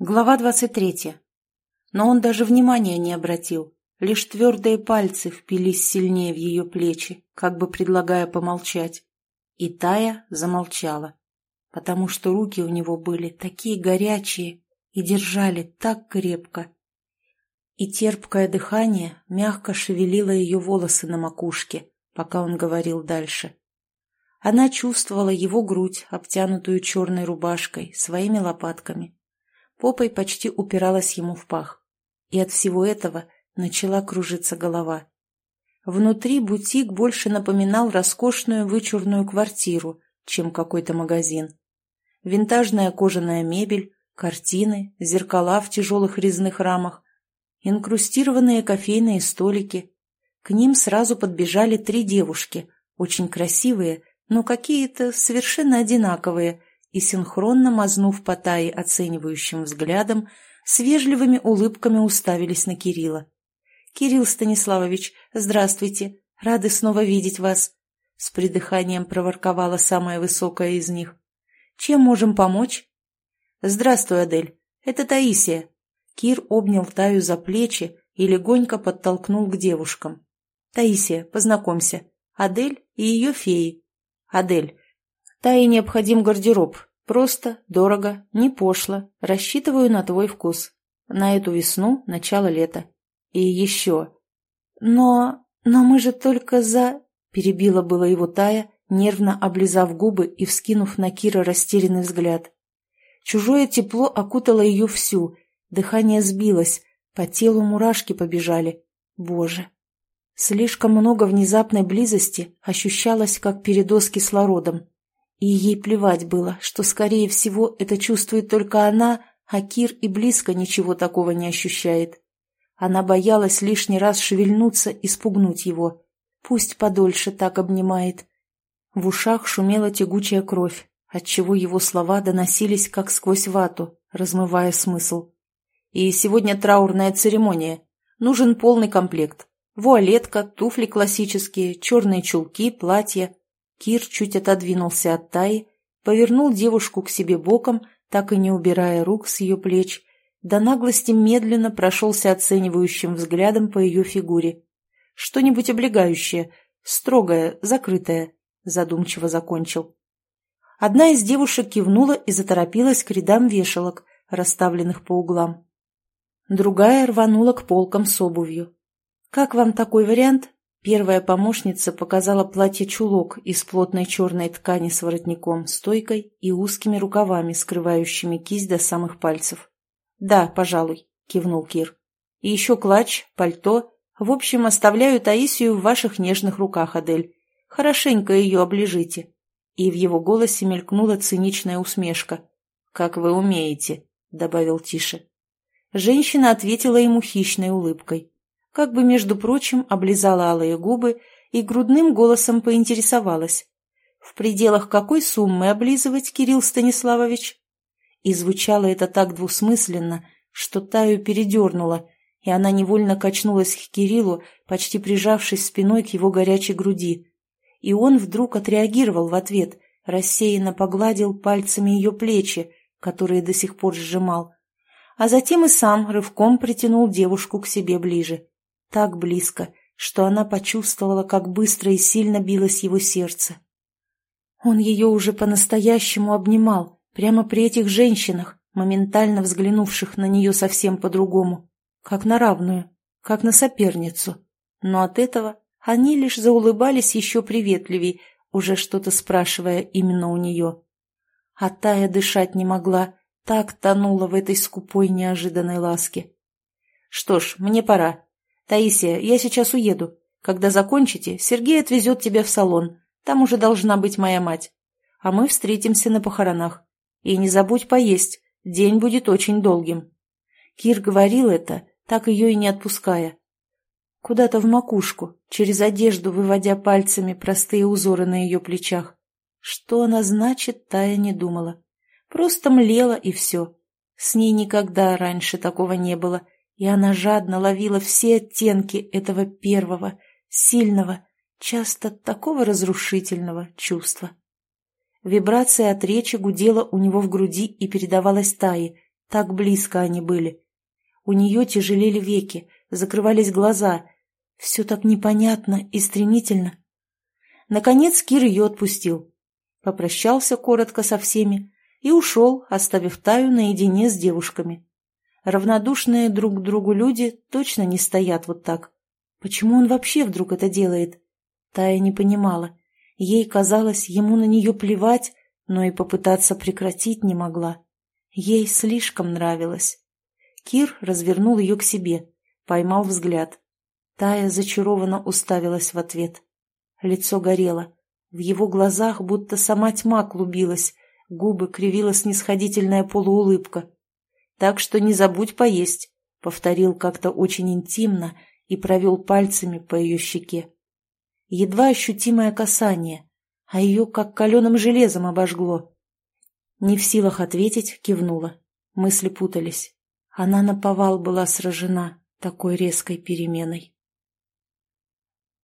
Глава двадцать третья. Но он даже внимания не обратил. Лишь твердые пальцы впились сильнее в ее плечи, как бы предлагая помолчать. И Тая замолчала, потому что руки у него были такие горячие и держали так крепко. И терпкое дыхание мягко шевелило ее волосы на макушке, пока он говорил дальше. Она чувствовала его грудь, обтянутую черной рубашкой, своими лопатками. Попой почти упиралась ему в пах. И от всего этого начала кружиться голова. Внутри бутик больше напоминал роскошную вычурную квартиру, чем какой-то магазин. Винтажная кожаная мебель, картины, зеркала в тяжелых резных рамах, инкрустированные кофейные столики. К ним сразу подбежали три девушки, очень красивые, но какие-то совершенно одинаковые, и, синхронно мазнув по Тае оценивающим взглядом, с вежливыми улыбками уставились на Кирилла. «Кирилл Станиславович, здравствуйте! Рады снова видеть вас!» С придыханием проворковала самая высокая из них. «Чем можем помочь?» «Здравствуй, Адель. Это Таисия». Кир обнял Таю за плечи и легонько подтолкнул к девушкам. «Таисия, познакомься. Адель и ее феи. Адель, Тае необходим гардероб. Просто, дорого, не пошло. Рассчитываю на твой вкус. На эту весну, начало лета. И еще. Но... но мы же только за... Перебила было его Тая, нервно облизав губы и вскинув на Кира растерянный взгляд. Чужое тепло окутало ее всю, дыхание сбилось, по телу мурашки побежали. Боже! Слишком много внезапной близости ощущалось, как передоз кислородом. И ей плевать было, что, скорее всего, это чувствует только она, а Кир и близко ничего такого не ощущает. Она боялась лишний раз шевельнуться и спугнуть его. Пусть подольше так обнимает. В ушах шумела тягучая кровь, отчего его слова доносились как сквозь вату, размывая смысл. И сегодня траурная церемония. Нужен полный комплект. Вуалетка, туфли классические, черные чулки, платье. Кир чуть отодвинулся от Таи, повернул девушку к себе боком, так и не убирая рук с ее плеч, до наглости медленно прошелся оценивающим взглядом по ее фигуре. «Что-нибудь облегающее, строгое, закрытое», — задумчиво закончил. Одна из девушек кивнула и заторопилась к рядам вешалок, расставленных по углам. Другая рванула к полкам с обувью. «Как вам такой вариант?» Первая помощница показала платье-чулок из плотной черной ткани с воротником, стойкой и узкими рукавами, скрывающими кисть до самых пальцев. «Да, пожалуй», — кивнул Кир. «И еще клатч, пальто. В общем, оставляю Таисию в ваших нежных руках, Адель. Хорошенько ее оближите». И в его голосе мелькнула циничная усмешка. «Как вы умеете», — добавил тише. Женщина ответила ему хищной улыбкой как бы, между прочим, облизала алые губы и грудным голосом поинтересовалась. «В пределах какой суммы облизывать, Кирилл Станиславович?» И звучало это так двусмысленно, что Таю передернула, и она невольно качнулась к Кириллу, почти прижавшись спиной к его горячей груди. И он вдруг отреагировал в ответ, рассеянно погладил пальцами ее плечи, которые до сих пор сжимал, а затем и сам рывком притянул девушку к себе ближе так близко, что она почувствовала, как быстро и сильно билось его сердце. Он ее уже по-настоящему обнимал, прямо при этих женщинах, моментально взглянувших на нее совсем по-другому, как на равную, как на соперницу. Но от этого они лишь заулыбались еще приветливей, уже что-то спрашивая именно у нее. А Тая дышать не могла, так тонула в этой скупой неожиданной ласке. «Что ж, мне пора», «Таисия, я сейчас уеду. Когда закончите, Сергей отвезет тебя в салон. Там уже должна быть моя мать. А мы встретимся на похоронах. И не забудь поесть. День будет очень долгим». Кир говорил это, так ее и не отпуская. Куда-то в макушку, через одежду выводя пальцами простые узоры на ее плечах. Что она значит, Тая не думала. Просто млела и все. С ней никогда раньше такого не было — и она жадно ловила все оттенки этого первого, сильного, часто такого разрушительного чувства. Вибрация от речи гудела у него в груди и передавалась Тае, Так близко они были. У нее тяжелели веки, закрывались глаза. Все так непонятно и стремительно. Наконец Кир ее отпустил. Попрощался коротко со всеми и ушел, оставив Таю наедине с девушками. Равнодушные друг к другу люди точно не стоят вот так. Почему он вообще вдруг это делает? Тая не понимала. Ей казалось, ему на нее плевать, но и попытаться прекратить не могла. Ей слишком нравилось. Кир развернул ее к себе, поймал взгляд. Тая зачарованно уставилась в ответ. Лицо горело. В его глазах будто сама тьма клубилась, губы кривила снисходительная полуулыбка. «Так что не забудь поесть», — повторил как-то очень интимно и провел пальцами по ее щеке. Едва ощутимое касание, а ее как каленым железом обожгло. Не в силах ответить, кивнула. Мысли путались. Она наповал была сражена такой резкой переменой.